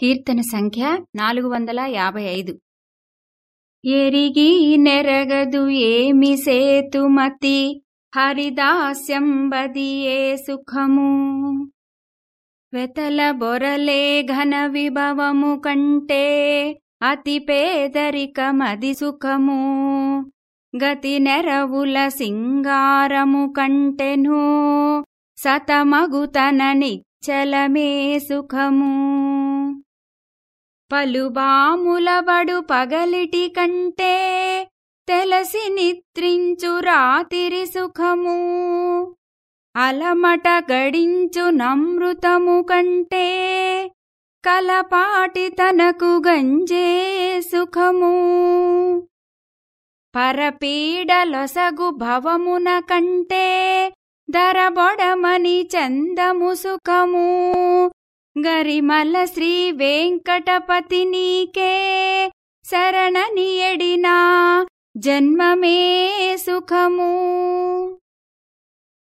కీర్తన సంఖ్య నాలుగు వందల యాభై ఐదు. ఎరిగి నెరగదు ఏమి సేతుమతి హరిదాస్యంబదియే సుఖము? వెతల బొరలే ఘన విభవము కంటే అతి పేదరికమది సుఖము. గతి నెరవుల సింగారము కంటెను సతమగుతన నిచ్చలమే సుఖము. పలుబాములబడు పగలిటి కంటే తెలసి నిద్రించు రాతిరి సుఖము. అలమట గడించు నమృతము కంటే కలపాటి తనకు గంజే సుఖము. పరపీడలొసగు భవమున కంటే దరబొడమని చందము సుఖము. గరిమల శ్రీ వెంకటపతి నీకే శరణని ఎడినా జన్మమే సుఖము.